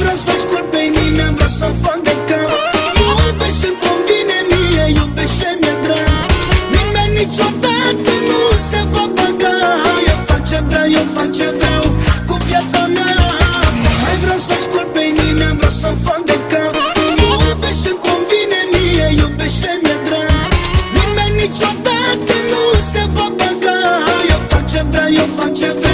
vreau să ascult pe nimeni, vreau să fac de cap. Iubește-mi convine mie, iubește-mi e drag. Nimeni niciodată nu se va băga. Eu fac ce vreau, eu fac ce vreau cu viața mea. Mai vreau să ascult pe nimeni, vreau să fac de cap. Iubește-mi convine mie, iubește-mi e drag. Nimeni niciodată nu se va băga. Eu fac ce vreau, eu fac ce vreau